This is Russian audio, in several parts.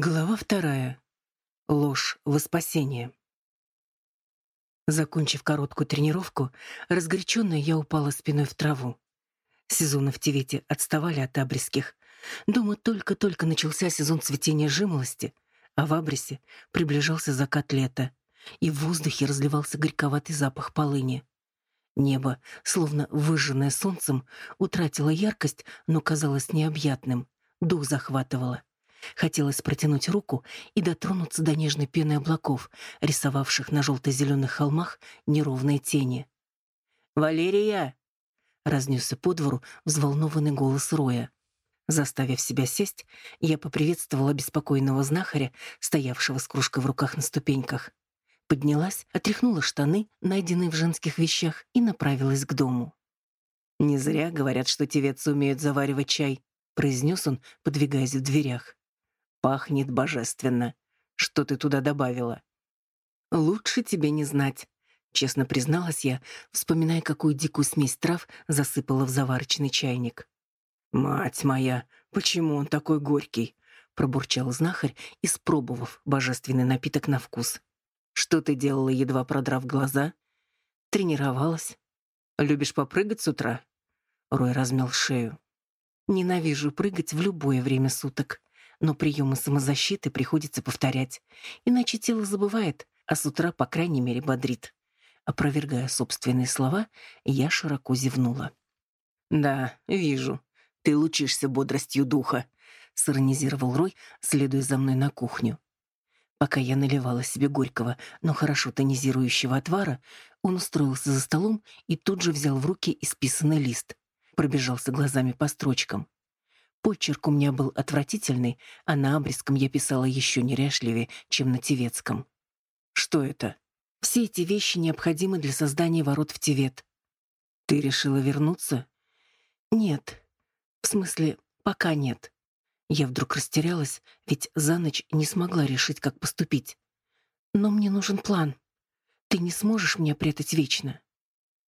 Глава вторая. Ложь во спасение. Закончив короткую тренировку, разгоряченная я упала спиной в траву. Сезоны в Тивете отставали от абрисских. Дома только-только начался сезон цветения жимолости, а в абрисе приближался закат лета, и в воздухе разливался горьковатый запах полыни. Небо, словно выжженное солнцем, утратило яркость, но казалось необъятным, дух захватывало. Хотелось протянуть руку и дотронуться до нежной пены облаков, рисовавших на желто-зеленых холмах неровные тени. «Валерия!» — разнесся по двору взволнованный голос Роя. Заставив себя сесть, я поприветствовала беспокойного знахаря, стоявшего с кружкой в руках на ступеньках. Поднялась, отряхнула штаны, найденные в женских вещах, и направилась к дому. «Не зря говорят, что тевецы умеют заваривать чай», — произнес он, подвигаясь в дверях. Пахнет божественно. Что ты туда добавила? Лучше тебе не знать, честно призналась я, вспоминая, какую дикую смесь трав засыпала в заварочный чайник. Мать моя, почему он такой горький? пробурчал знахарь, испробовав божественный напиток на вкус. Что ты делала, едва продрав глаза? Тренировалась. Любишь попрыгать с утра? Рой размял шею. Ненавижу прыгать в любое время суток но приемы самозащиты приходится повторять, иначе тело забывает, а с утра, по крайней мере, бодрит. Опровергая собственные слова, я широко зевнула. «Да, вижу. Ты лучишься бодростью духа», — сиронизировал Рой, следуя за мной на кухню. Пока я наливала себе горького, но хорошо тонизирующего отвара, он устроился за столом и тут же взял в руки исписанный лист. Пробежался глазами по строчкам. Почерк у меня был отвратительный, а на абрисском я писала еще неряшливее, чем на тевецком. Что это? Все эти вещи необходимы для создания ворот в Тивет. Ты решила вернуться? Нет. В смысле, пока нет. Я вдруг растерялась, ведь за ночь не смогла решить, как поступить. Но мне нужен план. Ты не сможешь меня прятать вечно.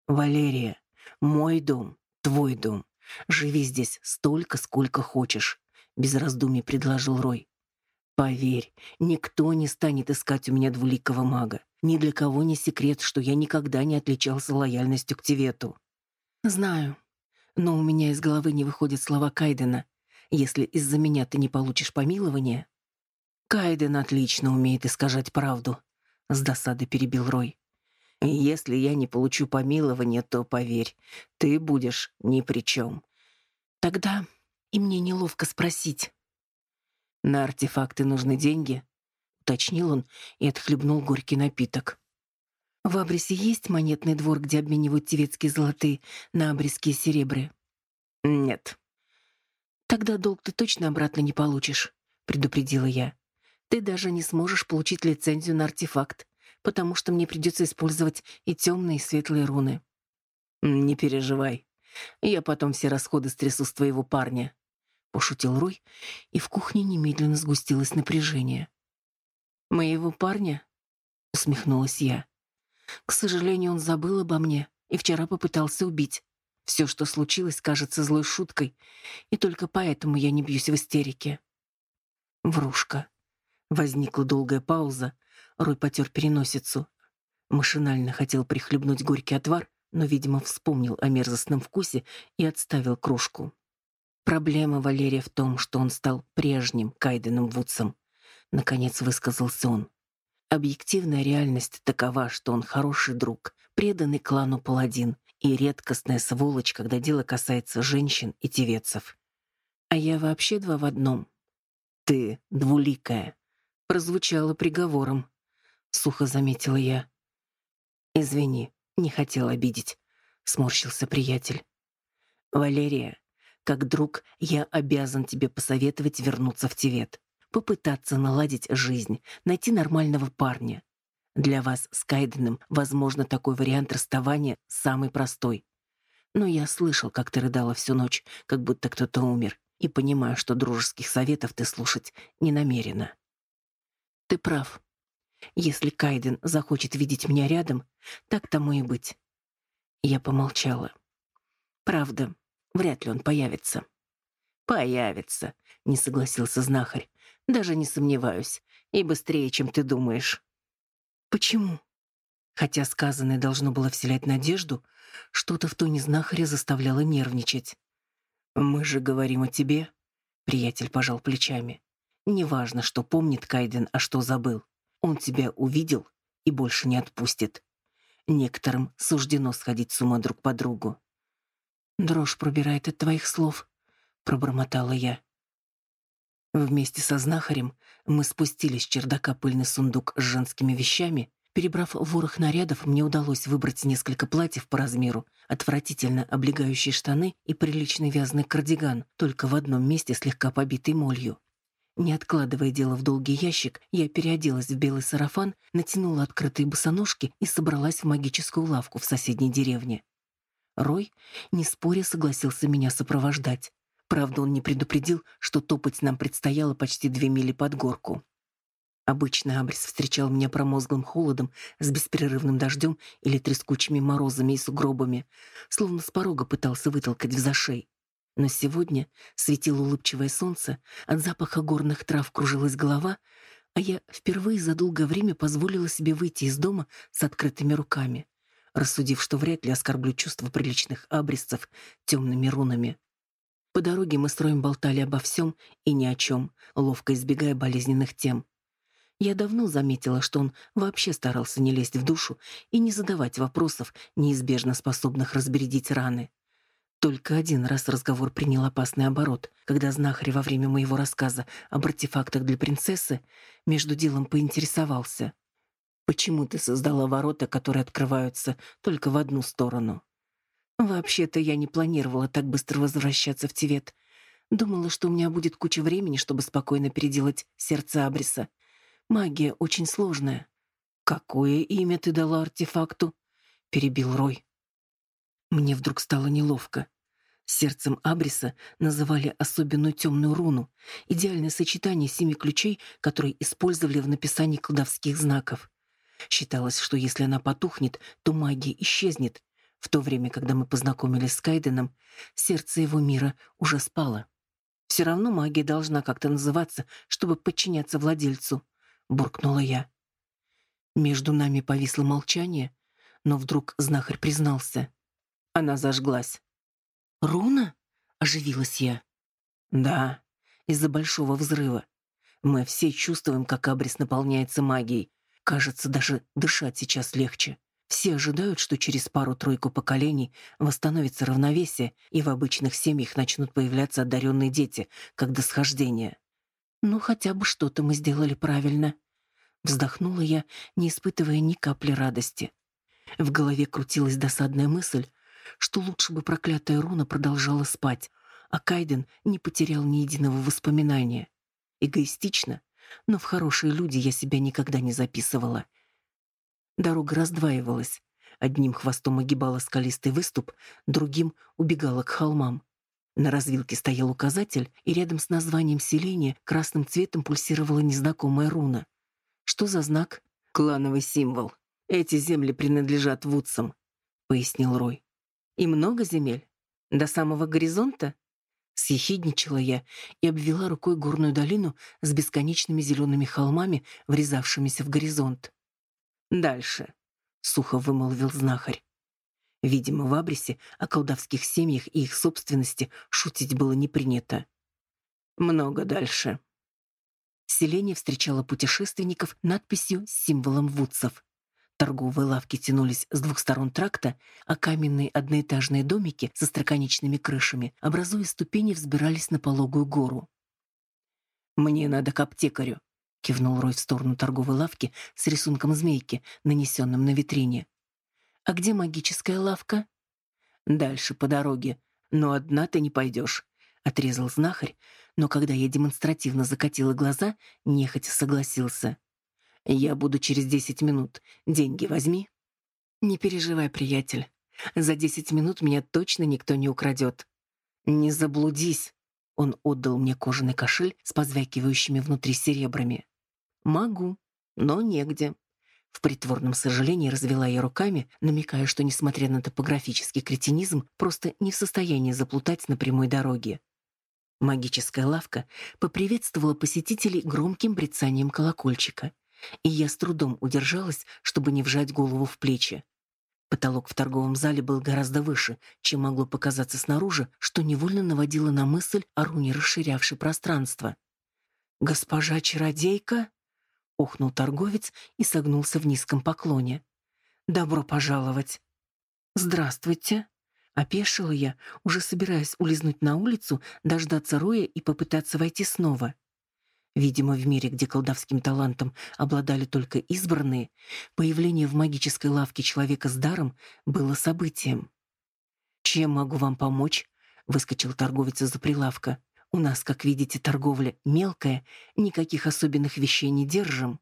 Валерия, мой дом, твой дом. Живи здесь столько, сколько хочешь, без раздумий предложил Рой. Поверь, никто не станет искать у меня двуликого мага. Ни для кого не секрет, что я никогда не отличался лояльностью к Тивету. Знаю, но у меня из головы не выходят слова Кайдена. Если из-за меня ты не получишь помилования, Кайден отлично умеет искажать правду, с досады перебил Рой. Если я не получу помилования, то поверь, ты будешь ни при чем. Тогда и мне неловко спросить. На артефакты нужны деньги, уточнил он и отхлебнул горький напиток. В Абрисе есть монетный двор, где обменивают тевецкие золотые на абрисские серебры? Нет. Тогда долг ты точно обратно не получишь, предупредила я. Ты даже не сможешь получить лицензию на артефакт потому что мне придется использовать и темные, и светлые руны. Не переживай. Я потом все расходы стрясу с твоего парня, пошутил Рой, и в кухне немедленно сгустилось напряжение. Моего парня? усмехнулась я. К сожалению, он забыл обо мне и вчера попытался убить. Все, что случилось, кажется злой шуткой, и только поэтому я не бьюсь в истерике. Врушка. Возникла долгая пауза, Рой потер переносицу. Машинально хотел прихлебнуть горький отвар, но, видимо, вспомнил о мерзостном вкусе и отставил кружку. Проблема Валерия в том, что он стал прежним Кайденом Вудсом. Наконец высказался он. Объективная реальность такова, что он хороший друг, преданный клану паладин и редкостная сволочь, когда дело касается женщин и тевецов. А я вообще два в одном. Ты двуликая. Прозвучало приговором сухо заметила я. Извини, не хотел обидеть, сморщился приятель. Валерия, как друг, я обязан тебе посоветовать вернуться в Тивет, попытаться наладить жизнь, найти нормального парня. Для вас с Кайденом, возможно, такой вариант расставания самый простой. Но я слышал, как ты рыдала всю ночь, как будто кто-то умер, и понимаю, что дружеских советов ты слушать не намерена. Ты прав. Если Кайден захочет видеть меня рядом, так тому и быть. Я помолчала. Правда, вряд ли он появится. Появится, не согласился знахарь. Даже не сомневаюсь. И быстрее, чем ты думаешь. Почему? Хотя сказанное должно было вселять надежду, что-то в тоне знахаря заставляло нервничать. «Мы же говорим о тебе», — приятель пожал плечами. «Неважно, что помнит Кайден, а что забыл. Он тебя увидел и больше не отпустит. Некоторым суждено сходить с ума друг по другу». «Дрожь пробирает от твоих слов», — пробормотала я. Вместе со знахарем мы спустились с чердака пыльный сундук с женскими вещами. Перебрав ворох нарядов, мне удалось выбрать несколько платьев по размеру, отвратительно облегающие штаны и приличный вязаный кардиган, только в одном месте слегка побитый молью. Не откладывая дело в долгий ящик, я переоделась в белый сарафан, натянула открытые босоножки и собралась в магическую лавку в соседней деревне. Рой, не споря, согласился меня сопровождать. Правда, он не предупредил, что топать нам предстояло почти две мили под горку. Обычно Абрис встречал меня промозглым холодом, с беспрерывным дождем или трескучими морозами и сугробами, словно с порога пытался вытолкать в зашей. Но сегодня светило улыбчивое солнце, от запаха горных трав кружилась голова, а я впервые за долгое время позволила себе выйти из дома с открытыми руками, рассудив, что вряд ли оскорблю чувства приличных абрисцев темными рунами. По дороге мы строим болтали обо всем и ни о чем, ловко избегая болезненных тем. Я давно заметила, что он вообще старался не лезть в душу и не задавать вопросов, неизбежно способных разбередить раны. Только один раз разговор принял опасный оборот, когда знахарь во время моего рассказа об артефактах для принцессы между делом поинтересовался. «Почему ты создала ворота, которые открываются только в одну сторону?» Вообще-то я не планировала так быстро возвращаться в Тивет. Думала, что у меня будет куча времени, чтобы спокойно переделать сердце Абриса. Магия очень сложная. Какое имя ты дала артефакту? перебил Рой. Мне вдруг стало неловко. Сердцем Абриса называли особенную темную руну, идеальное сочетание семи ключей, которые использовали в написании колдовских знаков. Считалось, что если она потухнет, то магия исчезнет, в то время, когда мы познакомились с Кайденом, сердце его мира уже спало. Все равно магия должна как-то называться, чтобы подчиняться владельцу, буркнула я. Между нами повисло молчание, но вдруг знахарь признался. Она зажглась. Руна? оживилась я. Да, из-за большого взрыва. Мы все чувствуем, как абрис наполняется магией. Кажется, даже дышать сейчас легче. Все ожидают, что через пару-тройку поколений восстановится равновесие, и в обычных семьях начнут появляться одаренные дети, как до схождения. Ну, хотя бы что-то мы сделали правильно. Вздохнула я, не испытывая ни капли радости. В голове крутилась досадная мысль, что лучше бы проклятая руна продолжала спать, а Кайден не потерял ни единого воспоминания. Эгоистично, но в хорошие люди я себя никогда не записывала — Дорога раздваивалась. Одним хвостом огибала скалистый выступ, другим убегала к холмам. На развилке стоял указатель, и рядом с названием селения красным цветом пульсировала незнакомая руна. Что за знак? Клановый символ. Эти земли принадлежат вудсам, пояснил Рой. И много земель? До самого горизонта? Съехидничала я и обвела рукой горную долину с бесконечными зелеными холмами, врезавшимися в горизонт. Дальше, сухо вымолвил знахарь. Видимо, в Абрисе о колдовских семьях и их собственности шутить было не принято. Много дальше. Селение встречало путешественников надписью с символом вудцев. Торговые лавки тянулись с двух сторон тракта, а каменные одноэтажные домики со строконечными крышами, образуя ступени, взбирались на пологую гору. «Мне надо к аптекарю», кивнул Рой в сторону торговой лавки с рисунком змейки, нанесенным на витрине. А где магическая лавка? Дальше по дороге, но одна ты не пойдешь», — отрезал знахарь, но когда я демонстративно закатила глаза, нехотя согласился. Я буду через десять минут. Деньги возьми. Не переживай, приятель. За десять минут меня точно никто не украдет. Не заблудись. Он отдал мне кожаный кошель с позвякивающими внутри серебрами. Могу, но негде. В притворном сожалении развела я руками, намекая, что, несмотря на топографический кретинизм, просто не в состоянии заплутать на прямой дороге. Магическая лавка поприветствовала посетителей громким брецанием колокольчика, и я с трудом удержалась, чтобы не вжать голову в плечи. Потолок в торговом зале был гораздо выше, чем могло показаться снаружи, что невольно наводило на мысль о руне, расширявшей пространство. «Госпожа чародейка?» — охнул торговец и согнулся в низком поклоне. «Добро пожаловать!» «Здравствуйте!» Опешила я, уже собираясь улизнуть на улицу, дождаться Роя и попытаться войти снова. Видимо, в мире, где колдовским талантом обладали только избранные, появление в магической лавке человека с даром было событием. «Чем могу вам помочь?» — выскочил торговец из-за прилавка. «У нас, как видите, торговля мелкая, никаких особенных вещей не держим».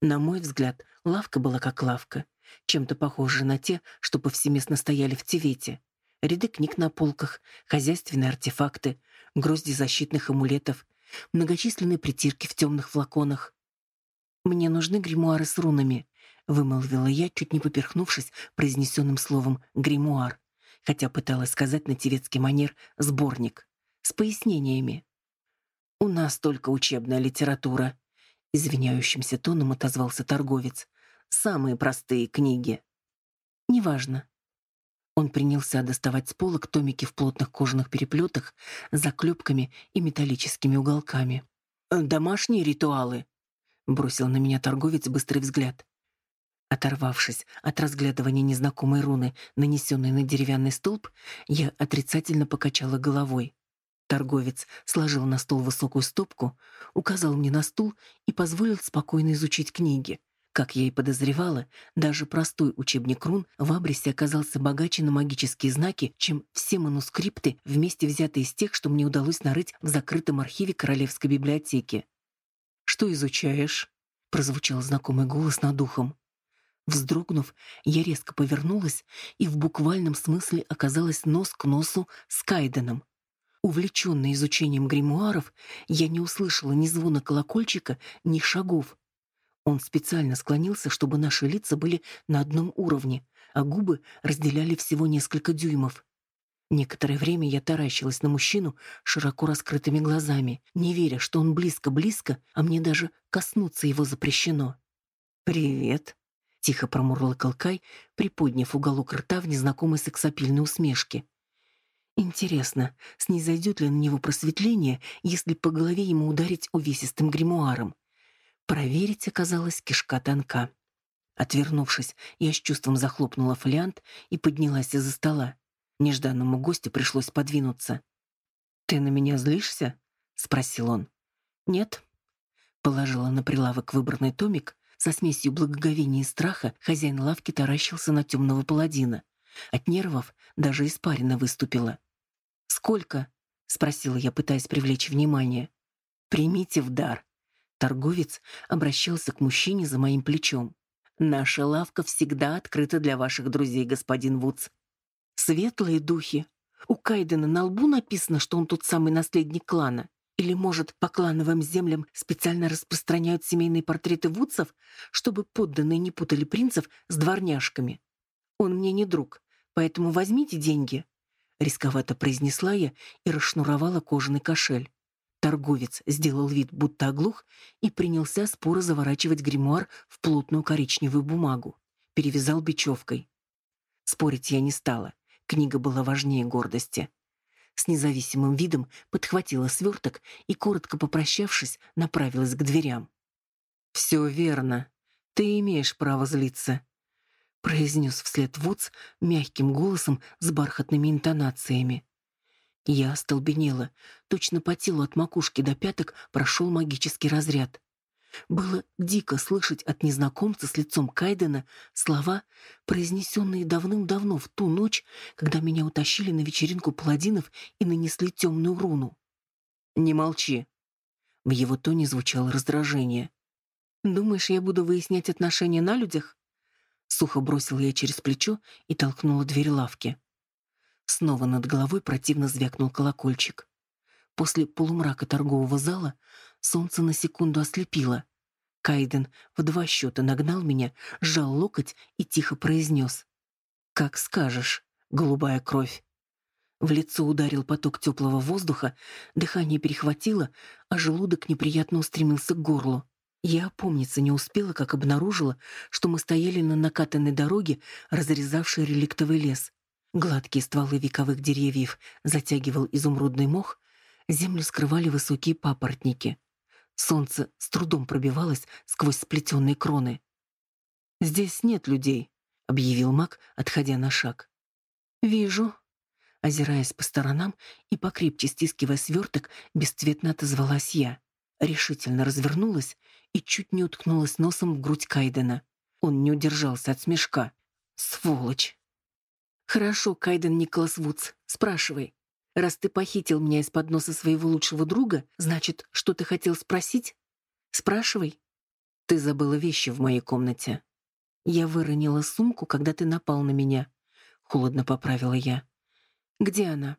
На мой взгляд, лавка была как лавка чем-то похожие на те, что повсеместно стояли в Тивете. Ряды книг на полках, хозяйственные артефакты, грозди защитных амулетов, многочисленные притирки в темных флаконах. «Мне нужны гримуары с рунами», — вымолвила я, чуть не поперхнувшись произнесенным словом «гримуар», хотя пыталась сказать на тевецкий манер «сборник», с пояснениями. «У нас только учебная литература», — извиняющимся тоном отозвался торговец самые простые книги. Неважно. Он принялся доставать с полок томики в плотных кожаных переплетах заклепками и металлическими уголками. «Э, «Домашние ритуалы», — бросил на меня торговец быстрый взгляд. Оторвавшись от разглядывания незнакомой руны, нанесенной на деревянный столб, я отрицательно покачала головой. Торговец сложил на стол высокую стопку, указал мне на стул и позволил спокойно изучить книги. Как я и подозревала, даже простой учебник рун в Абрисе оказался богаче на магические знаки, чем все манускрипты, вместе взятые из тех, что мне удалось нарыть в закрытом архиве Королевской библиотеки. «Что изучаешь?» — прозвучал знакомый голос над ухом. Вздрогнув, я резко повернулась и в буквальном смысле оказалась нос к носу с Кайденом. Увлеченная изучением гримуаров, я не услышала ни звона колокольчика, ни шагов. Он специально склонился, чтобы наши лица были на одном уровне, а губы разделяли всего несколько дюймов. Некоторое время я таращилась на мужчину широко раскрытыми глазами, не веря, что он близко-близко, а мне даже коснуться его запрещено. «Привет», — тихо промурлыкал Кай, приподняв уголок рта в незнакомой сексапильной усмешке. Интересно, снизойдет ли на него просветление, если по голове ему ударить увесистым гримуаром? Проверить оказалось кишка тонка. Отвернувшись, я с чувством захлопнула фолиант и поднялась из-за стола. Нежданному гостю пришлось подвинуться. «Ты на меня злишься?» — спросил он. «Нет». Положила на прилавок выбранный томик. Со смесью благоговения и страха хозяин лавки таращился на темного паладина. От нервов даже испарина выступила. «Сколько?» — спросила я, пытаясь привлечь внимание. «Примите в дар», Торговец обращался к мужчине за моим плечом. «Наша лавка всегда открыта для ваших друзей, господин Вудс. Светлые духи. У Кайдена на лбу написано, что он тот самый наследник клана. Или, может, по клановым землям специально распространяют семейные портреты Вудсов, чтобы подданные не путали принцев с дворняжками. Он мне не друг, поэтому возьмите деньги». Рисковато произнесла я и расшнуровала кожаный кошель. Торговец сделал вид, будто оглух, и принялся споро заворачивать гримуар в плотную коричневую бумагу. Перевязал бечевкой. Спорить я не стала. Книга была важнее гордости. С независимым видом подхватила сверток и, коротко попрощавшись, направилась к дверям. «Все верно. Ты имеешь право злиться», — произнес вслед Вудс мягким голосом с бархатными интонациями. Я остолбенела. Точно по телу от макушки до пяток прошел магический разряд. Было дико слышать от незнакомца с лицом Кайдена слова, произнесенные давным-давно в ту ночь, когда меня утащили на вечеринку паладинов и нанесли темную руну. «Не молчи!» В его тоне звучало раздражение. «Думаешь, я буду выяснять отношения на людях?» Сухо бросила я через плечо и толкнула дверь лавки. Снова над головой противно звякнул колокольчик. После полумрака торгового зала солнце на секунду ослепило. Кайден в два счета нагнал меня, сжал локоть и тихо произнес. «Как скажешь, голубая кровь». В лицо ударил поток теплого воздуха, дыхание перехватило, а желудок неприятно устремился к горлу. Я опомниться не успела, как обнаружила, что мы стояли на накатанной дороге, разрезавшей реликтовый лес. Гладкие стволы вековых деревьев затягивал изумрудный мох, землю скрывали высокие папоротники. Солнце с трудом пробивалось сквозь сплетенные кроны. «Здесь нет людей», — объявил маг, отходя на шаг. «Вижу». Озираясь по сторонам и покрепче стискивая сверток, бесцветно отозвалась я. Решительно развернулась и чуть не уткнулась носом в грудь Кайдена. Он не удержался от смешка. «Сволочь!» «Хорошо, Кайден Николас Вудс, спрашивай. Раз ты похитил меня из-под носа своего лучшего друга, значит, что ты хотел спросить? Спрашивай». «Ты забыла вещи в моей комнате». «Я выронила сумку, когда ты напал на меня», — холодно поправила я. «Где она?»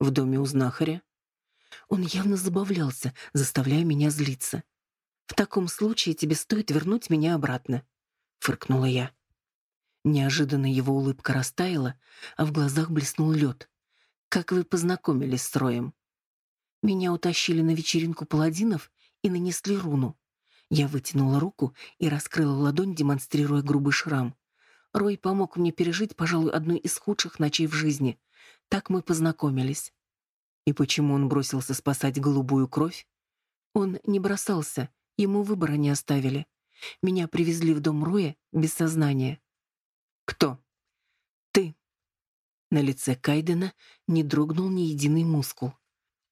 «В доме у знахаря». Он явно забавлялся, заставляя меня злиться. «В таком случае тебе стоит вернуть меня обратно», — фыркнула я. Неожиданно его улыбка растаяла, а в глазах блеснул лед. «Как вы познакомились с Роем?» «Меня утащили на вечеринку паладинов и нанесли руну. Я вытянула руку и раскрыла ладонь, демонстрируя грубый шрам. Рой помог мне пережить, пожалуй, одну из худших ночей в жизни. Так мы познакомились. И почему он бросился спасать голубую кровь? Он не бросался, ему выбора не оставили. Меня привезли в дом Роя без сознания. Кто? Ты. На лице Кайдена не дрогнул ни единый мускул.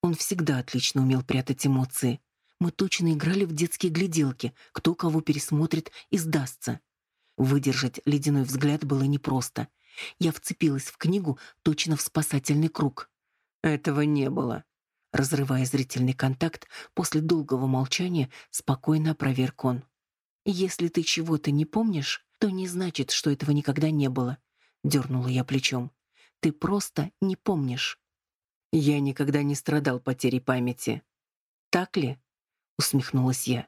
Он всегда отлично умел прятать эмоции. Мы точно играли в детские гляделки, кто кого пересмотрит и сдастся. Выдержать ледяной взгляд было непросто. Я вцепилась в книгу точно в спасательный круг. Этого не было. Разрывая зрительный контакт, после долгого молчания спокойно опроверг он. «Если ты чего-то не помнишь, то не значит, что этого никогда не было», — дернула я плечом. «Ты просто не помнишь». «Я никогда не страдал потерей памяти». «Так ли?» — усмехнулась я.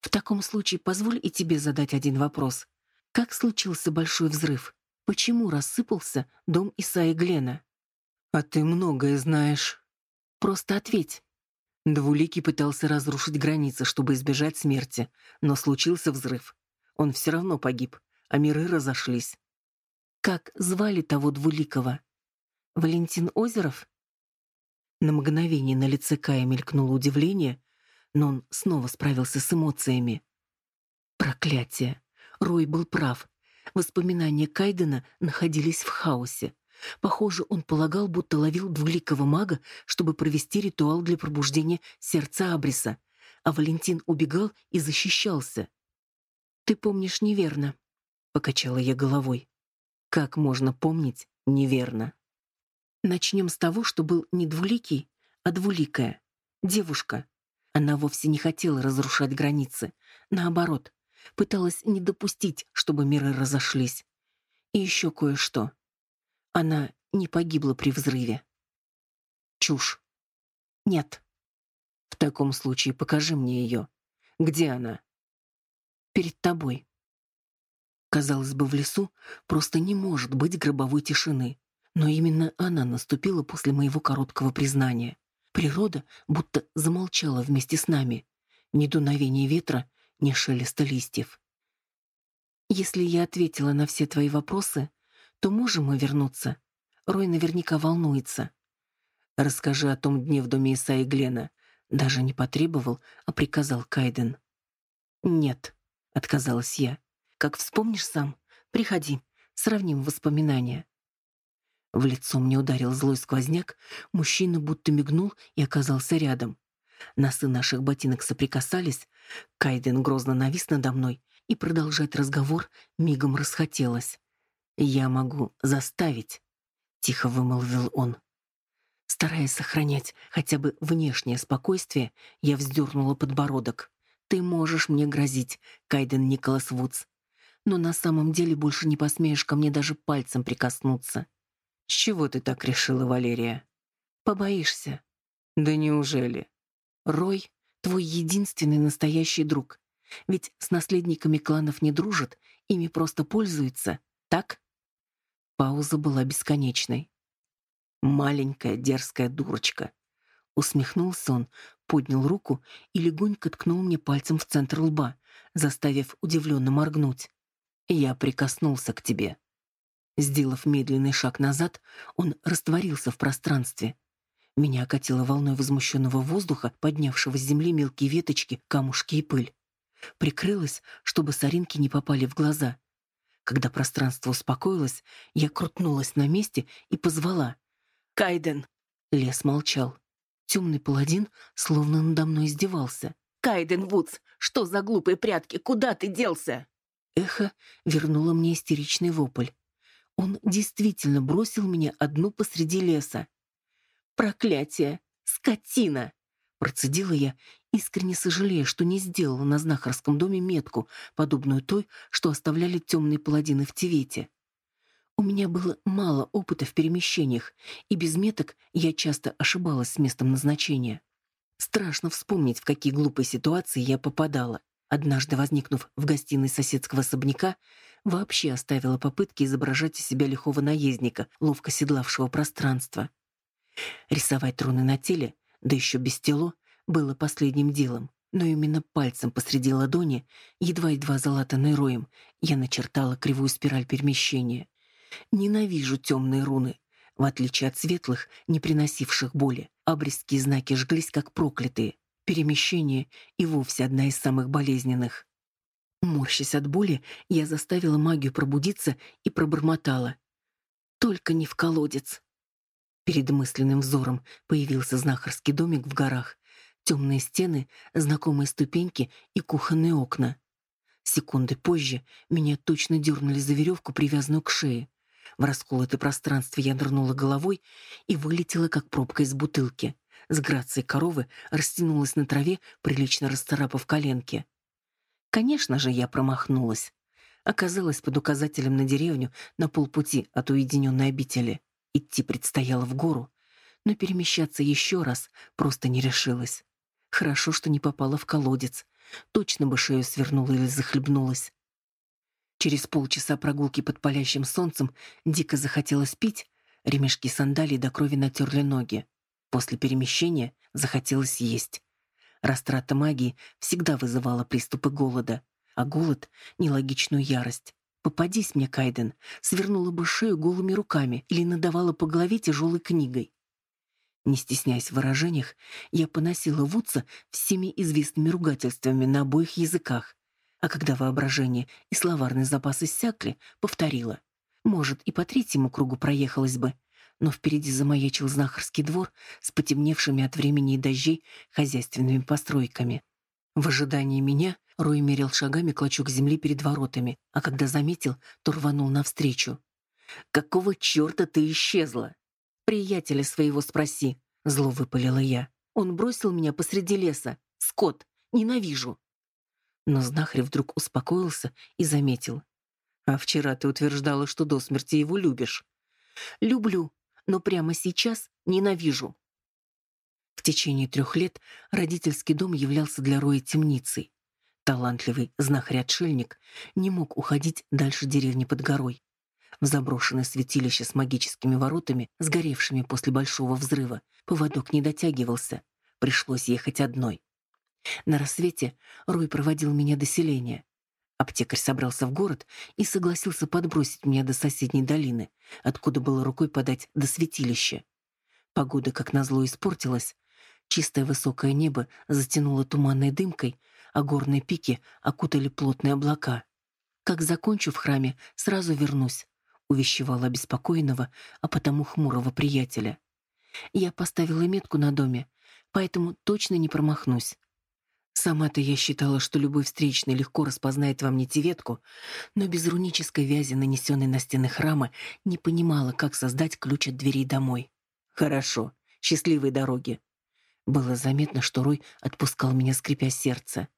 «В таком случае позволь и тебе задать один вопрос. Как случился большой взрыв? Почему рассыпался дом Исаи Глена?» «А ты многое знаешь». «Просто ответь». Двуликий пытался разрушить границы, чтобы избежать смерти, но случился взрыв. Он все равно погиб, а миры разошлись. «Как звали того двуликого? Валентин Озеров?» На мгновение на лице Кая мелькнуло удивление, но он снова справился с эмоциями. Проклятие! Рой был прав. Воспоминания Кайдена находились в хаосе. Похоже, он полагал, будто ловил двуликого мага, чтобы провести ритуал для пробуждения сердца Абриса, а Валентин убегал и защищался. «Ты помнишь неверно», — покачала я головой. «Как можно помнить неверно?» Начнем с того, что был не двуликий, а двуликая. Девушка. Она вовсе не хотела разрушать границы. Наоборот, пыталась не допустить, чтобы миры разошлись. И еще кое-что. Она не погибла при взрыве. Чушь. Нет. В таком случае покажи мне ее. Где она? Перед тобой. Казалось бы, в лесу просто не может быть гробовой тишины. Но именно она наступила после моего короткого признания. Природа будто замолчала вместе с нами. Ни дуновения ветра, ни шелеста листьев. Если я ответила на все твои вопросы, то можем мы вернуться. Рой наверняка волнуется. Расскажи о том дне в доме Иса и Глена. Даже не потребовал, а приказал Кайден. Нет, отказалась я. Как вспомнишь сам, приходи, сравним воспоминания. В лицо мне ударил злой сквозняк, мужчина будто мигнул и оказался рядом. Носы наших ботинок соприкасались, Кайден грозно навис надо мной, и продолжать разговор мигом расхотелось. «Я могу заставить», — тихо вымолвил он. Стараясь сохранять хотя бы внешнее спокойствие, я вздернула подбородок. «Ты можешь мне грозить, Кайден Николас Вудс, но на самом деле больше не посмеешь ко мне даже пальцем прикоснуться». «С чего ты так решила, Валерия?» «Побоишься». «Да неужели?» «Рой — твой единственный настоящий друг. Ведь с наследниками кланов не дружат, ими просто пользуются, так?» Пауза была бесконечной. Маленькая дерзкая дурочка. Усмехнулся он, поднял руку и легонько ткнул мне пальцем в центр лба, заставив удивленно моргнуть. Я прикоснулся к тебе. Сделав медленный шаг назад, он растворился в пространстве. Меня окатило волной возмущенного воздуха, поднявшего с земли мелкие веточки, камушки и пыль. Прикрылась, чтобы соринки не попали в глаза. Когда пространство успокоилось, я крутнулась на месте и позвала. «Кайден!» Лес молчал. Темный паладин словно надо мной издевался. «Кайден Вудс, что за глупые прятки? Куда ты делся?» Эхо вернуло мне истеричный вопль. Он действительно бросил меня одну посреди леса. «Проклятие! Скотина!» Процедила я, искренне сожалея, что не сделала на знахарском доме метку, подобную той, что оставляли темные паладины в Тивете. У меня было мало опыта в перемещениях, и без меток я часто ошибалась с местом назначения. Страшно вспомнить, в какие глупые ситуации я попадала. Однажды, возникнув в гостиной соседского особняка, вообще оставила попытки изображать из себя лихого наездника, ловко седлавшего пространство. Рисовать руны на теле, да еще без тело, было последним делом, но именно пальцем посреди ладони, едва-едва залатанной роем, я начертала кривую спираль перемещения. Ненавижу темные руны. В отличие от светлых, не приносивших боли, обрезки знаки жглись как проклятые. Перемещение и вовсе одна из самых болезненных. Морщась от боли, я заставила магию пробудиться и пробормотала. «Только не в колодец». Перед мысленным взором появился знахарский домик в горах, темные стены, знакомые ступеньки и кухонные окна. Секунды позже меня точно дернули за веревку, привязанную к шее. В расколотое пространство я нырнула головой и вылетела, как пробка из бутылки. С грацией коровы растянулась на траве, прилично расцарапав коленки. Конечно же, я промахнулась. Оказалась под указателем на деревню на полпути от уединенной обители. Идти предстояло в гору, но перемещаться еще раз просто не решилась. Хорошо, что не попала в колодец. Точно бы шею свернула или захлебнулась. Через полчаса прогулки под палящим солнцем дико захотелось пить, ремешки сандалий до крови натерли ноги. После перемещения захотелось есть. Растрата магии всегда вызывала приступы голода, а голод — нелогичную ярость. Попадись мне, Кайден, свернула бы шею голыми руками или надавала по голове тяжелой книгой. Не стесняясь в выражениях, я поносила Вудса всеми известными ругательствами на обоих языках, а когда воображение и словарный запас иссякли, повторила. Может, и по третьему кругу проехалась бы, но впереди замаячил знахарский двор с потемневшими от времени и дождей хозяйственными постройками. В ожидании меня Рой мерил шагами клочок земли перед воротами, а когда заметил, то рванул навстречу. «Какого черта ты исчезла?» «Приятеля своего спроси», — зло выпалила я. «Он бросил меня посреди леса. Скот, ненавижу». Но знахарь вдруг успокоился и заметил. «А вчера ты утверждала, что до смерти его любишь». «Люблю, но прямо сейчас ненавижу». В течение трех лет родительский дом являлся для Роя темницей. Талантливый знахарь-отшельник не мог уходить дальше деревни под горой. В заброшенное святилище с магическими воротами, сгоревшими после большого взрыва, поводок не дотягивался. Пришлось ехать одной. На рассвете Рой проводил меня до селения. Аптекарь собрался в город и согласился подбросить меня до соседней долины, откуда было рукой подать до святилища. Погода, как назло, испортилась. Чистое высокое небо затянуло туманной дымкой, а горные пики окутали плотные облака. Как закончу в храме, сразу вернусь, увещевала обеспокоенного, а потому хмурого приятеля. Я поставила метку на доме, поэтому точно не промахнусь. Сама-то я считала, что любой встречный легко распознает во мне теветку, но без рунической вязи, нанесенной на стены храма, не понимала, как создать ключ от дверей домой. «Хорошо. Счастливой дороги». Было заметно, что Рой отпускал меня, скрипя сердце.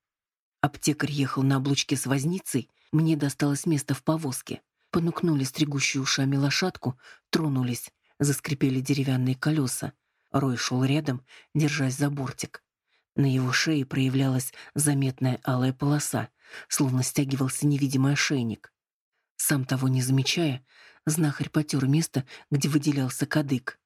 Аптекарь ехал на облучке с возницей, мне досталось место в повозке. Понукнули стригущую ушами лошадку, тронулись, заскрипели деревянные колеса. Рой шел рядом, держась за бортик. На его шее проявлялась заметная алая полоса, словно стягивался невидимый ошейник. Сам того не замечая, знахарь потер место, где выделялся кадык.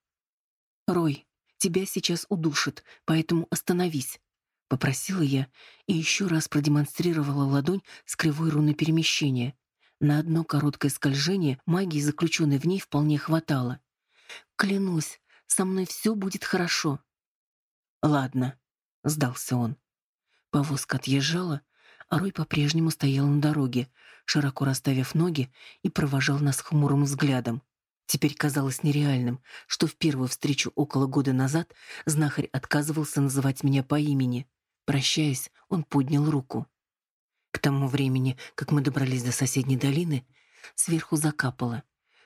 «Рой, тебя сейчас удушит, поэтому остановись», — попросила я и еще раз продемонстрировала ладонь с кривой руной перемещения. На одно короткое скольжение магии, заключенной в ней, вполне хватало. «Клянусь, со мной все будет хорошо». «Ладно», — сдался он. Повозка отъезжала, а Рой по-прежнему стоял на дороге, широко расставив ноги и провожал нас хмурым взглядом. Теперь казалось нереальным, что в первую встречу около года назад знахарь отказывался называть меня по имени. Прощаясь, он поднял руку. Тому времени, как мы добрались до соседней долины, сверху закапало.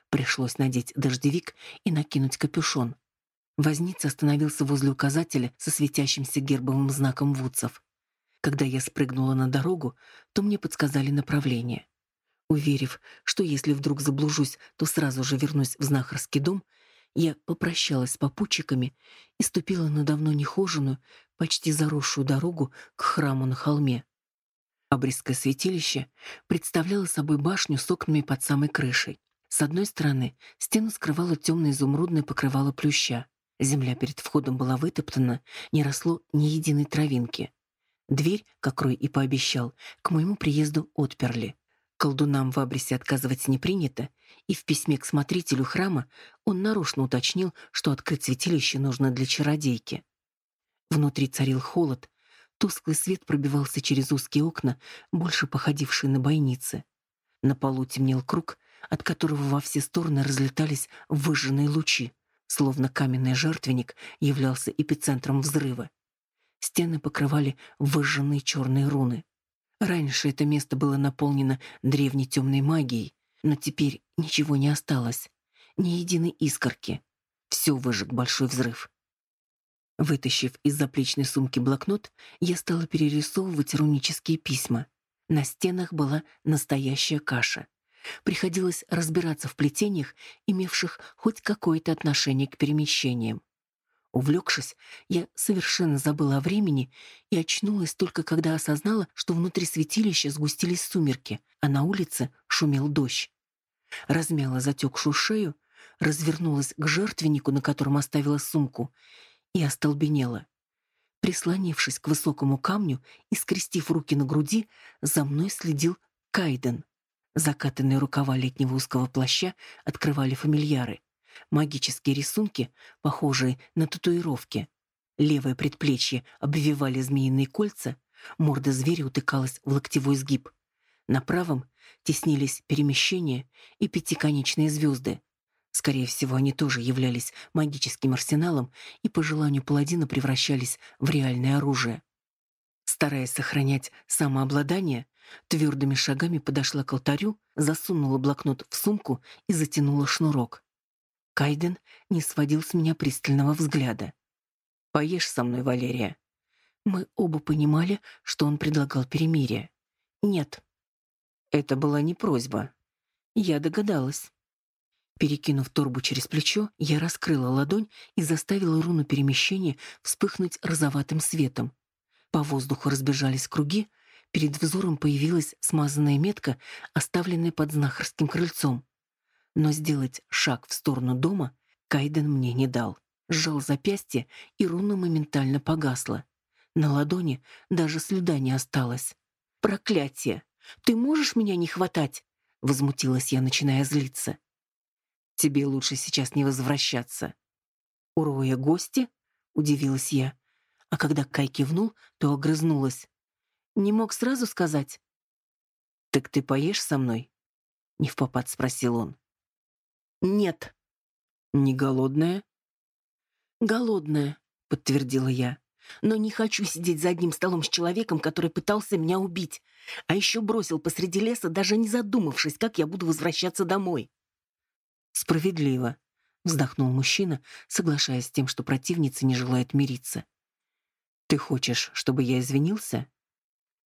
Пришлось надеть дождевик и накинуть капюшон. Возница остановился возле указателя со светящимся гербовым знаком вудцев. Когда я спрыгнула на дорогу, то мне подсказали направление. Уверив, что если вдруг заблужусь, то сразу же вернусь в знахарский дом, я попрощалась с попутчиками и ступила на давно нехоженную, почти заросшую дорогу к храму на холме. Обрезкое святилище представляло собой башню с окнами под самой крышей. С одной стороны стену скрывало темное изумрудное покрывало плюща. Земля перед входом была вытоптана, не росло ни единой травинки. Дверь, как Рой и пообещал, к моему приезду отперли. Колдунам в Абрисе отказывать не принято, и в письме к смотрителю храма он нарочно уточнил, что открыть святилище нужно для чародейки. Внутри царил холод, тусклый свет пробивался через узкие окна, больше походившие на бойницы. На полу темнел круг, от которого во все стороны разлетались выжженные лучи, словно каменный жертвенник являлся эпицентром взрыва. Стены покрывали выжженные черные руны. Раньше это место было наполнено древней темной магией, но теперь ничего не осталось. Ни единой искорки. Все выжег большой взрыв. Вытащив из заплечной сумки блокнот, я стала перерисовывать рунические письма. На стенах была настоящая каша. Приходилось разбираться в плетениях, имевших хоть какое-то отношение к перемещениям. Увлекшись, я совершенно забыла о времени и очнулась только когда осознала, что внутри святилища сгустились сумерки, а на улице шумел дождь. Размяла затекшую шею, развернулась к жертвеннику, на котором оставила сумку, и остолбенела. Прислонившись к высокому камню и скрестив руки на груди, за мной следил Кайден. Закатанные рукава летнего узкого плаща открывали фамильяры магические рисунки, похожие на татуировки. Левое предплечье обвивали змеиные кольца, морда зверя утыкалась в локтевой сгиб. На правом теснились перемещения и пятиконечные звезды. Скорее всего, они тоже являлись магическим арсеналом и по желанию паладина превращались в реальное оружие. Стараясь сохранять самообладание, твердыми шагами подошла к алтарю, засунула блокнот в сумку и затянула шнурок. Кайден не сводил с меня пристального взгляда. «Поешь со мной, Валерия». Мы оба понимали, что он предлагал перемирие. «Нет». Это была не просьба. Я догадалась. Перекинув торбу через плечо, я раскрыла ладонь и заставила руну перемещения вспыхнуть розоватым светом. По воздуху разбежались круги, перед взором появилась смазанная метка, оставленная под знахарским крыльцом но сделать шаг в сторону дома Кайден мне не дал. Сжал запястье, и руна моментально погасла. На ладони даже следа не осталось. «Проклятие! Ты можешь меня не хватать?» — возмутилась я, начиная злиться. «Тебе лучше сейчас не возвращаться». «У Роя гости?» — удивилась я. А когда Кай кивнул, то огрызнулась. «Не мог сразу сказать?» «Так ты поешь со мной?» — Не в попад спросил он. «Нет». «Не голодная?» «Голодная», — подтвердила я. «Но не хочу сидеть за одним столом с человеком, который пытался меня убить, а еще бросил посреди леса, даже не задумавшись, как я буду возвращаться домой». «Справедливо», — вздохнул мужчина, соглашаясь с тем, что противница не желает мириться. «Ты хочешь, чтобы я извинился?»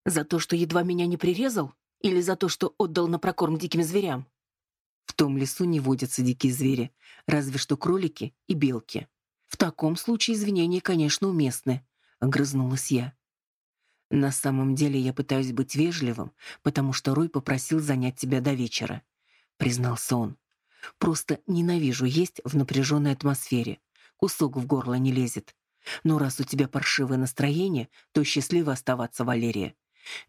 «За то, что едва меня не прирезал? Или за то, что отдал на прокорм диким зверям?» В том лесу не водятся дикие звери, разве что кролики и белки. В таком случае извинения, конечно, уместны, огрызнулась я. На самом деле я пытаюсь быть вежливым, потому что Рой попросил занять тебя до вечера, признался он. Просто ненавижу есть в напряженной атмосфере. кусок в горло не лезет. Но раз у тебя паршивое настроение, то счастливо оставаться, Валерия.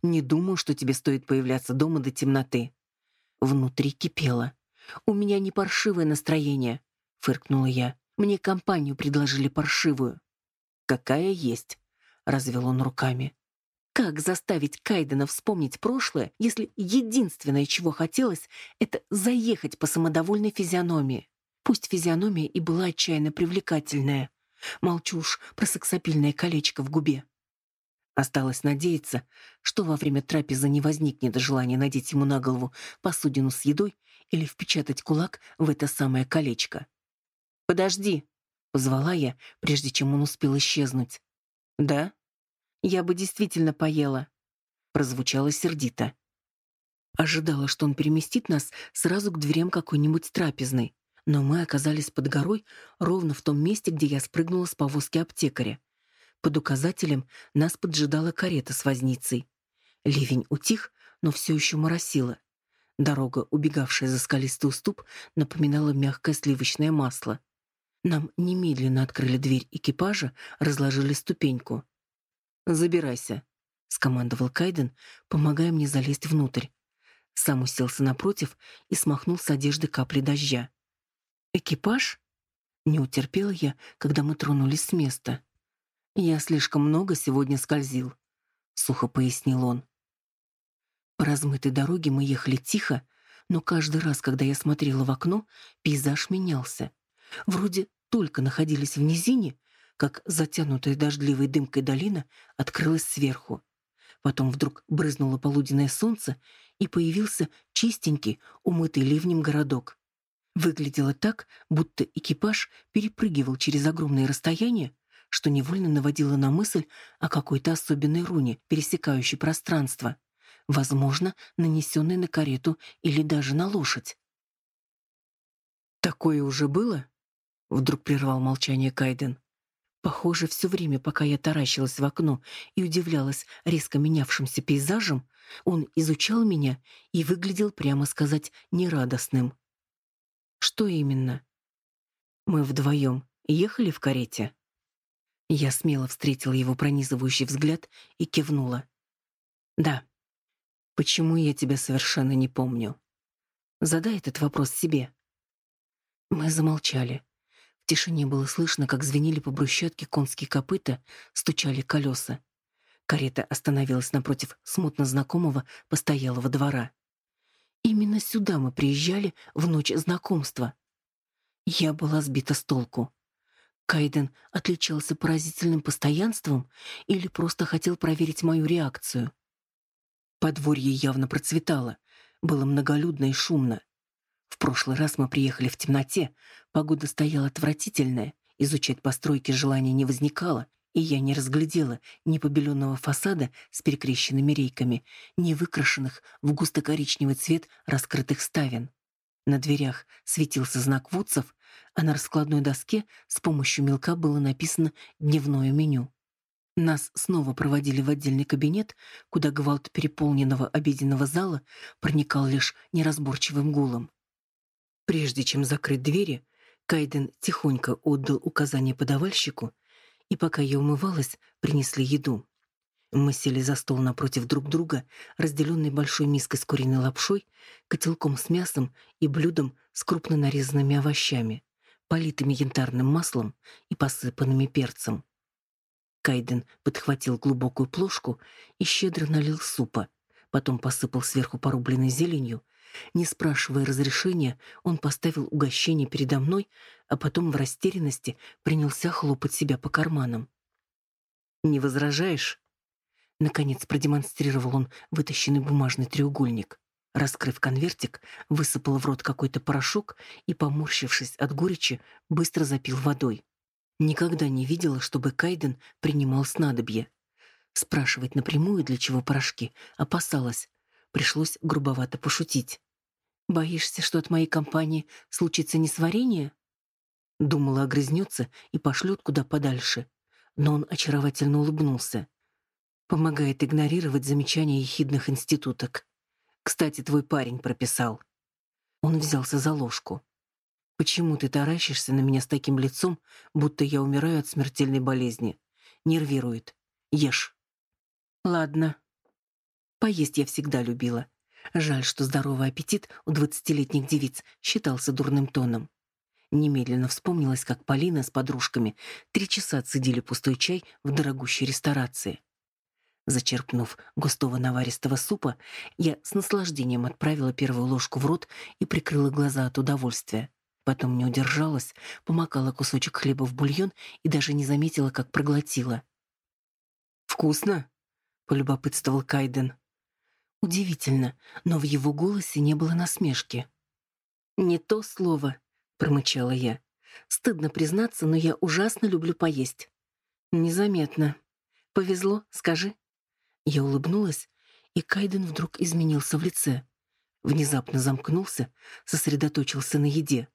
Не думаю, что тебе стоит появляться дома до темноты. Внутри кипело. У меня не паршивое настроение, фыркнула я. Мне компанию предложили паршивую. Какая есть, развел он руками. Как заставить Кайдена вспомнить прошлое, если единственное, чего хотелось, это заехать по самодовольной физиономии? Пусть физиономия и была отчаянно привлекательная. Молчу уж про сексапильное колечко в губе. Осталось надеяться, что во время трапезы не возникнет желания надеть ему на голову посудину с едой или впечатать кулак в это самое колечко. «Подожди!» — позвала я, прежде чем он успел исчезнуть. «Да? Я бы действительно поела», — прозвучало сердито. Ожидала, что он переместит нас сразу к дверям какой-нибудь трапезной, но мы оказались под горой ровно в том месте, где я спрыгнула с повозки аптекаря. Под указателем нас поджидала карета с возницей. Ливень утих, но все еще моросило. Дорога, убегавшая за скалистый уступ, напоминала мягкое сливочное масло. Нам немедленно открыли дверь экипажа, разложили ступеньку. «Забирайся», — скомандовал Кайден, помогая мне залезть внутрь. Сам уселся напротив и смахнул с одежды капли дождя. «Экипаж?» Не утерпела я, когда мы тронулись с места. «Я слишком много сегодня скользил», — сухо пояснил он. По размытой дороге мы ехали тихо, но каждый раз, когда я смотрела в окно, пейзаж менялся. Вроде только находились в низине, как затянутая дождливой дымкой долина открылась сверху. Потом вдруг брызнуло полуденное солнце, и появился чистенький, умытый ливнем городок. Выглядело так, будто экипаж перепрыгивал через огромные расстояния, что невольно наводило на мысль о какой-то особенной руне, пересекающей пространство, возможно, нанесенной на карету или даже на лошадь. «Такое уже было?» Вдруг прервал молчание Кайден. Похоже, все время, пока я таращилась в окно и удивлялась резко менявшимся пейзажем, он изучал меня и выглядел, прямо сказать, нерадостным. Что именно? Мы вдвоем ехали в карете. Я смело встретила его пронизывающий взгляд и кивнула. Да. Почему я тебя совершенно не помню? Задай этот вопрос себе. Мы замолчали тишине было слышно, как звенели по брусчатке конские копыта, стучали колеса. Карета остановилась напротив смутно знакомого постоялого двора. Именно сюда мы приезжали в ночь знакомства. Я была сбита с толку. Кайден отличался поразительным постоянством или просто хотел проверить мою реакцию. Подворье явно процветало, было многолюдно и шумно. Прошлый раз мы приехали в темноте, погода стояла отвратительная, изучать постройки желания не возникало, и я не разглядела ни побеленного фасада с перекрещенными рейками, ни выкрашенных в густо-коричневый цвет раскрытых ставен. На дверях светился знак Вудсов, а на раскладной доске с помощью мелка было написано «Дневное меню». Нас снова проводили в отдельный кабинет, куда гвалт переполненного обеденного зала проникал лишь неразборчивым гулом. Прежде чем закрыть двери, Кайден тихонько отдал указание подавальщику, и пока я умывалась, принесли еду. Мы сели за стол напротив друг друга, разделенный большой миской с куриной лапшой, котелком с мясом и блюдом с крупно нарезанными овощами, политыми янтарным маслом и посыпанными перцем. Кайден подхватил глубокую плошку и щедро налил супа, потом посыпал сверху порубленной зеленью, не спрашивая разрешения, он поставил угощение передо мной, а потом в растерянности принялся хлопать себя по карманам. «Не возражаешь?» Наконец продемонстрировал он вытащенный бумажный треугольник. Раскрыв конвертик, высыпал в рот какой-то порошок и, поморщившись от горечи, быстро запил водой. Никогда не видела, чтобы Кайден принимал снадобье. Спрашивать напрямую, для чего порошки, опасалась, Пришлось грубовато пошутить. «Боишься, что от моей компании случится несварение?» Думала, огрызнется и пошлет куда подальше. Но он очаровательно улыбнулся. Помогает игнорировать замечания ехидных институток. «Кстати, твой парень прописал». Он взялся за ложку. Почему ты таращишься на меня с таким лицом, будто я умираю от смертельной болезни? Нервирует. Ешь. Ладно. Поесть я всегда любила. Жаль, что здоровый аппетит у двадцатилетних девиц считался дурным тоном. Немедленно вспомнилось, как Полина с подружками три часа цедили пустой чай в дорогущей ресторации. Зачерпнув густого наваристого супа, я с наслаждением отправила первую ложку в рот и прикрыла глаза от удовольствия. Потом не удержалась, помакала кусочек хлеба в бульон и даже не заметила, как проглотила. «Вкусно?» — полюбопытствовал Кайден. Удивительно, но в его голосе не было насмешки. «Не то слово», — промычала я. «Стыдно признаться, но я ужасно люблю поесть». «Незаметно. Повезло, скажи». Я улыбнулась, и Кайден вдруг изменился в лице. Внезапно замкнулся, сосредоточился на еде.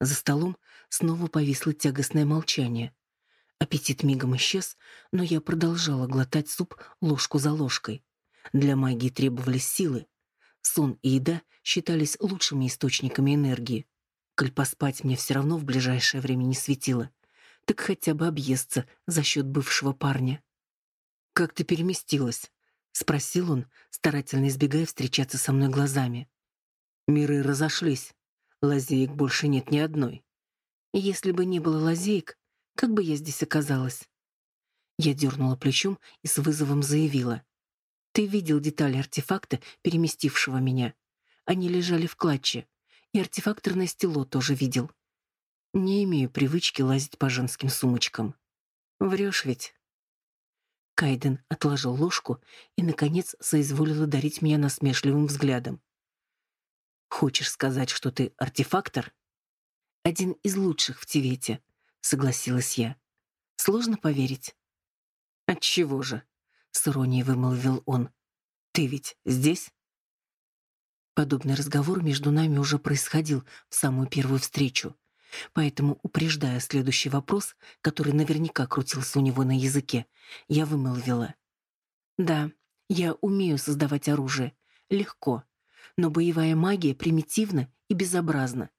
За столом снова повисло тягостное молчание. Аппетит мигом исчез, но я продолжала глотать суп ложку за ложкой. Для магии требовались силы. Сон и еда считались лучшими источниками энергии. Коль поспать мне все равно в ближайшее время не светило, так хотя бы объесться за счет бывшего парня. «Как ты переместилась?» — спросил он, старательно избегая встречаться со мной глазами. Миры разошлись. Лазеек больше нет ни одной. Если бы не было лазеек, как бы я здесь оказалась? Я дернула плечом и с вызовом заявила. Ты видел детали артефакта, переместившего меня. Они лежали в клатче. И артефакторное стело тоже видел. Не имею привычки лазить по женским сумочкам. Врешь ведь? Кайден отложил ложку и, наконец, соизволил одарить меня насмешливым взглядом. Хочешь сказать, что ты артефактор? Один из лучших в Тивете, согласилась я. Сложно поверить. Отчего же? С иронией вымолвил он. Ты ведь здесь? Подобный разговор между нами уже происходил в самую первую встречу. Поэтому, упреждая следующий вопрос, который наверняка крутился у него на языке, я вымолвила: "Да, я умею создавать оружие, легко, но боевая магия примитивна и безобразна.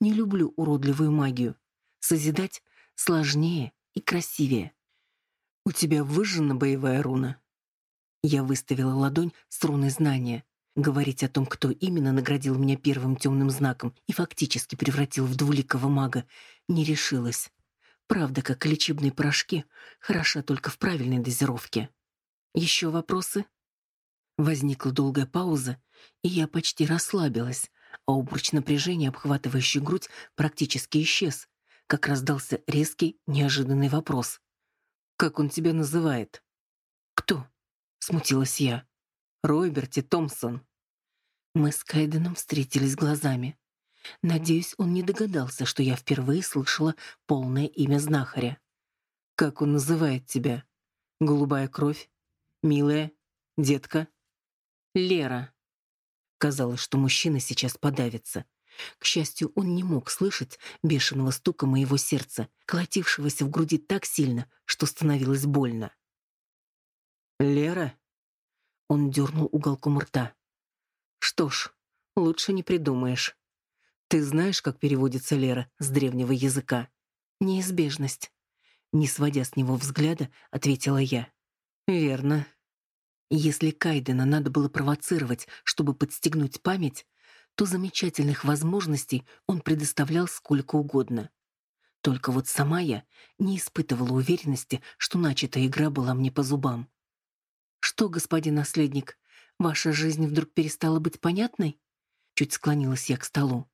Не люблю уродливую магию. Созидать сложнее и красивее. У тебя выжжена боевая руна. Я выставила ладонь с руной знания. Говорить о том, кто именно наградил меня первым темным знаком и фактически превратил в двуликого мага, не решилась. Правда, как лечебные порошки, хороша только в правильной дозировке. Еще вопросы? Возникла долгая пауза, и я почти расслабилась, а обруч напряжения, обхватывающий грудь, практически исчез, как раздался резкий, неожиданный вопрос. «Как он тебя называет?» «Кто?» — смутилась я. «Роберти Томпсон». Мы с Кайденом встретились глазами. Надеюсь, он не догадался, что я впервые слышала полное имя знахаря. «Как он называет тебя? Голубая кровь? Милая? Детка?» Лера. Казалось, что мужчина сейчас подавится. К счастью, он не мог слышать бешеного стука моего сердца, колотившегося в груди так сильно, что становилось больно. «Лера?» Он дернул уголком рта. «Что ж, лучше не придумаешь. Ты знаешь, как переводится Лера с древнего языка?» «Неизбежность». Не сводя с него взгляда, ответила я. «Верно. Если Кайдена надо было провоцировать, чтобы подстегнуть память, то замечательных возможностей он предоставлял сколько угодно. Только вот сама я не испытывала уверенности, что начатая игра была мне по зубам. «Что, господин наследник, ваша жизнь вдруг перестала быть понятной?» Чуть склонилась я к столу.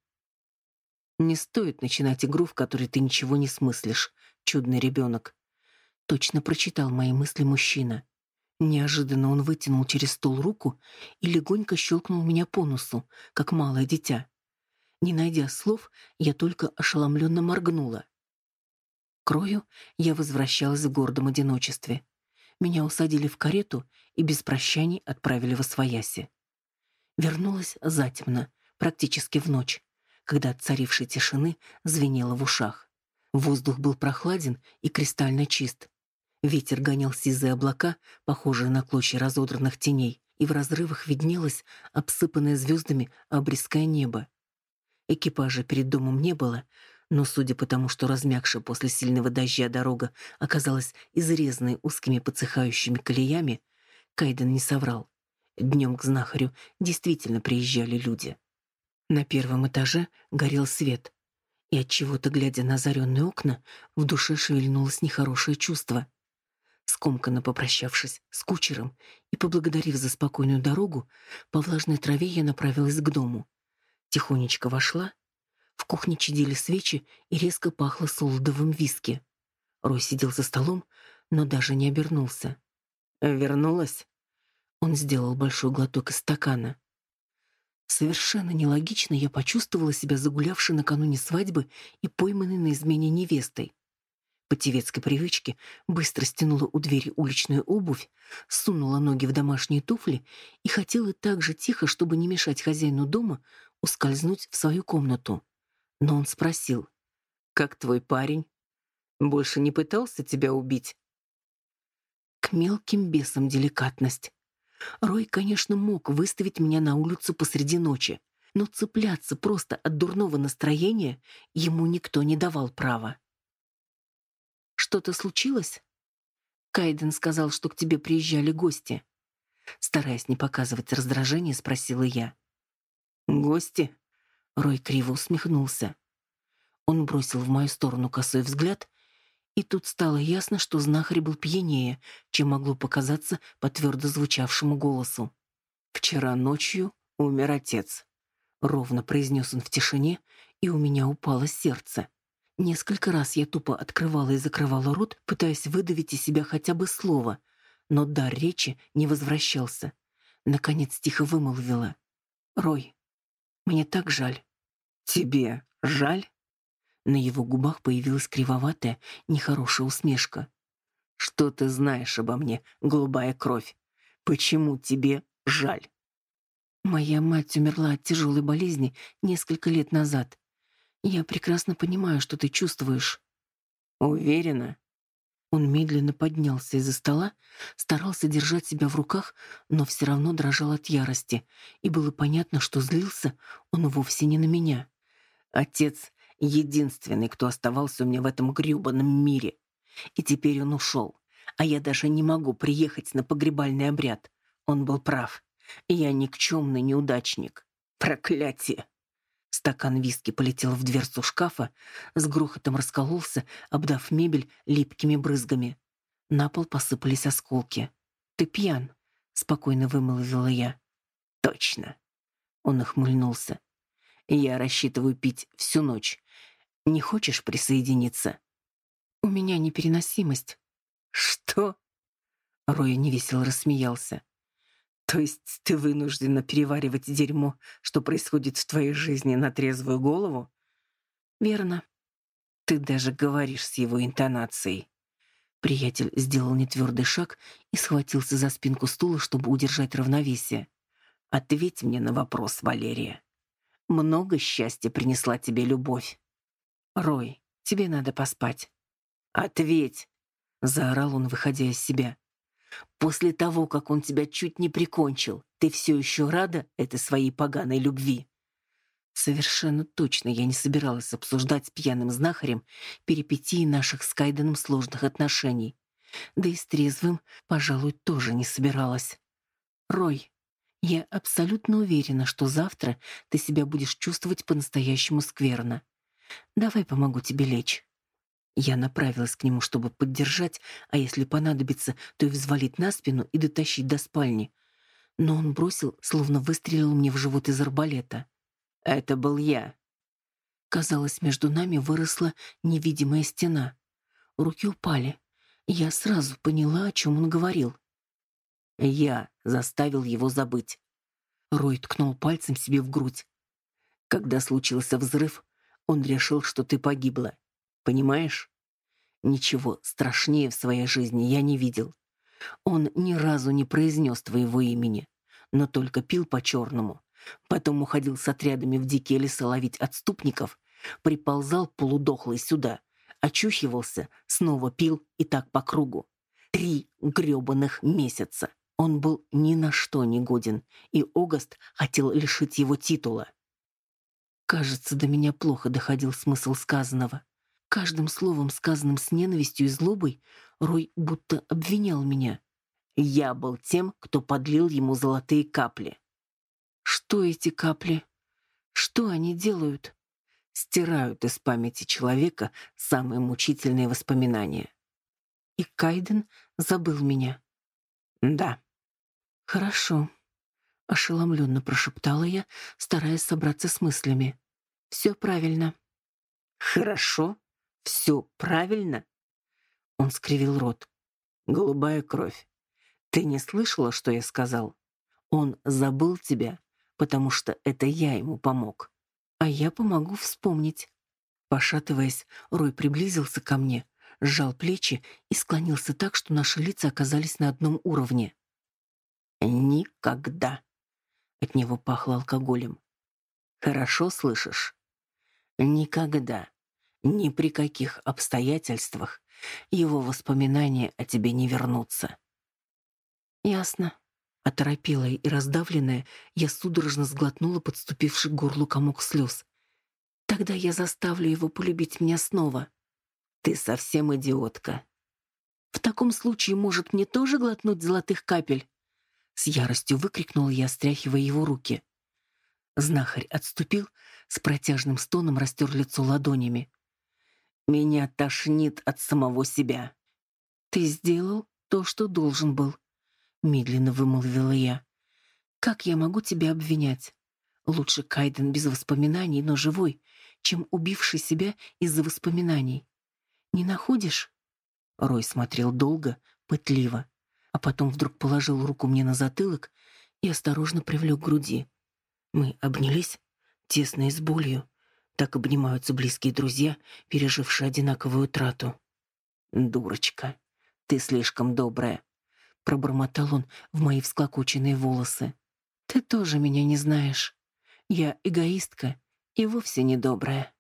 «Не стоит начинать игру, в которой ты ничего не смыслишь, чудный ребенок», — точно прочитал мои мысли мужчина. Неожиданно он вытянул через стол руку и легонько щелкнул меня по носу, как малое дитя. Не найдя слов, я только ошеломленно моргнула. К Рою я возвращалась в гордом одиночестве. Меня усадили в карету и без прощаний отправили в Освояси. Вернулась затемно, практически в ночь, когда от царившей тишины звенело в ушах. Воздух был прохладен и кристально чист. Ветер гонял сизые облака, похожие на клочья разодранных теней, и в разрывах виднелось обсыпанное звездами обрезкое небо. Экипажа перед домом не было, но, судя по тому, что размягшая после сильного дождя дорога оказалась изрезанной узкими подсыхающими колеями, Кайден не соврал. Днем к знахарю действительно приезжали люди. На первом этаже горел свет, и от чего-то, глядя на озаренные окна, в душе шевельнулось нехорошее чувство. Скомканно попрощавшись с кучером и поблагодарив за спокойную дорогу, по влажной траве я направилась к дому. Тихонечко вошла. В кухне чадили свечи и резко пахло солодовым виски. Рой сидел за столом, но даже не обернулся. «Вернулась?» Он сделал большой глоток из стакана. Совершенно нелогично я почувствовала себя загулявшей накануне свадьбы и пойманной на измене невестой. По тевецкой привычке быстро стянула у двери уличную обувь, сунула ноги в домашние туфли и хотела так же тихо, чтобы не мешать хозяину дома, ускользнуть в свою комнату. Но он спросил, «Как твой парень? Больше не пытался тебя убить?» К мелким бесам деликатность. Рой, конечно, мог выставить меня на улицу посреди ночи, но цепляться просто от дурного настроения ему никто не давал права. «Что-то случилось?» Кайден сказал, что к тебе приезжали гости. Стараясь не показывать раздражение, спросила я. «Гости?» Рой криво усмехнулся. Он бросил в мою сторону косой взгляд и тут стало ясно, что знахарь был пьянее, чем могло показаться по твердо звучавшему голосу. «Вчера ночью умер отец», — ровно произнес он в тишине, и у меня упало сердце. Несколько раз я тупо открывала и закрывала рот, пытаясь выдавить из себя хотя бы слово, но дар речи не возвращался. Наконец тихо вымолвила. «Рой, мне так жаль». «Тебе жаль?» На его губах появилась кривоватая, нехорошая усмешка. «Что ты знаешь обо мне, голубая кровь? Почему тебе жаль?» «Моя мать умерла от тяжелой болезни несколько лет назад. Я прекрасно понимаю, что ты чувствуешь». «Уверена?» Он медленно поднялся из-за стола, старался держать себя в руках, но все равно дрожал от ярости, и было понятно, что злился он вовсе не на меня. Отец единственный, кто оставался у меня в этом грёбаном мире. И теперь он ушел, а я даже не могу приехать на погребальный обряд. Он был прав. Я никчемный неудачник. Проклятие! Стакан виски полетел в дверцу шкафа, с грохотом раскололся, обдав мебель липкими брызгами. На пол посыпались осколки. «Ты пьян», — спокойно вымолвила я. «Точно». Он охмыльнулся. «Я рассчитываю пить всю ночь, не хочешь присоединиться? У меня непереносимость. Что? Рой невесело рассмеялся. То есть ты вынуждена переваривать дерьмо, что происходит в твоей жизни на трезвую голову? Верно. Ты даже говоришь с его интонацией. Приятель сделал нетвердый шаг и схватился за спинку стула, чтобы удержать равновесие. Ответь мне на вопрос, Валерия. Много счастья принесла тебе любовь. «Рой, тебе надо поспать». «Ответь!» — заорал он, выходя из себя. «После того, как он тебя чуть не прикончил, ты все еще рада этой своей поганой любви?» Совершенно точно я не собиралась обсуждать с пьяным знахарем перипетии наших с Кайденом сложных отношений. Да и с трезвым, пожалуй, тоже не собиралась. «Рой, я абсолютно уверена, что завтра ты себя будешь чувствовать по-настоящему скверно. Давай помогу тебе лечь. Я направилась к нему, чтобы поддержать, а если понадобится, то и взвалить на спину и дотащить до спальни. Но он бросил, словно выстрелил мне в живот из арбалета. Это был я. Казалось, между нами выросла невидимая стена. Руки упали. Я сразу поняла, о чем он говорил. Я заставил его забыть. Рой ткнул пальцем себе в грудь. Когда случился взрыв, он решил, что ты погибла. Понимаешь? Ничего страшнее в своей жизни я не видел. Он ни разу не произнес твоего имени, но только пил по-черному. Потом уходил с отрядами в дикие леса ловить отступников, приползал полудохлый сюда, очухивался, снова пил и так по кругу. Три грёбаных месяца. Он был ни на что не годен, и Огаст хотел лишить его титула. Кажется, до меня плохо доходил смысл сказанного. Каждым словом, сказанным с ненавистью и злобой, Рой будто обвинял меня. Я был тем, кто подлил ему золотые капли. Что эти капли? Что они делают? Стирают из памяти человека самые мучительные воспоминания. И Кайден забыл меня. Да. Хорошо. Ошеломленно прошептала я, стараясь собраться с мыслями. Все правильно. Хорошо? Все правильно? Он скривил рот. Голубая кровь. Ты не слышала, что я сказал? Он забыл тебя, потому что это я ему помог. А я помогу вспомнить. Пошатываясь, Рой приблизился ко мне, сжал плечи и склонился так, что наши лица оказались на одном уровне. Никогда. От него пахло алкоголем. Хорошо слышишь? Никогда, ни при каких обстоятельствах его воспоминания о тебе не вернутся. Ясно. Оторопелая и раздавленная, я судорожно сглотнула подступивший к горлу комок слез. Тогда я заставлю его полюбить меня снова. Ты совсем идиотка. В таком случае, может, мне тоже глотнуть золотых капель? С яростью выкрикнула я, стряхивая его руки. Знахарь отступил, с протяжным стоном растер лицо ладонями. «Меня тошнит от самого себя». «Ты сделал то, что должен был», — медленно вымолвила я. «Как я могу тебя обвинять? Лучше Кайден без воспоминаний, но живой, чем убивший себя из-за воспоминаний. Не находишь?» Рой смотрел долго, пытливо а потом вдруг положил руку мне на затылок и осторожно привлек к груди. Мы обнялись, тесно и с болью. Так обнимаются близкие друзья, пережившие одинаковую утрату. «Дурочка, ты слишком добрая», — пробормотал он в мои всклокоченные волосы. «Ты тоже меня не знаешь. Я эгоистка и вовсе не добрая».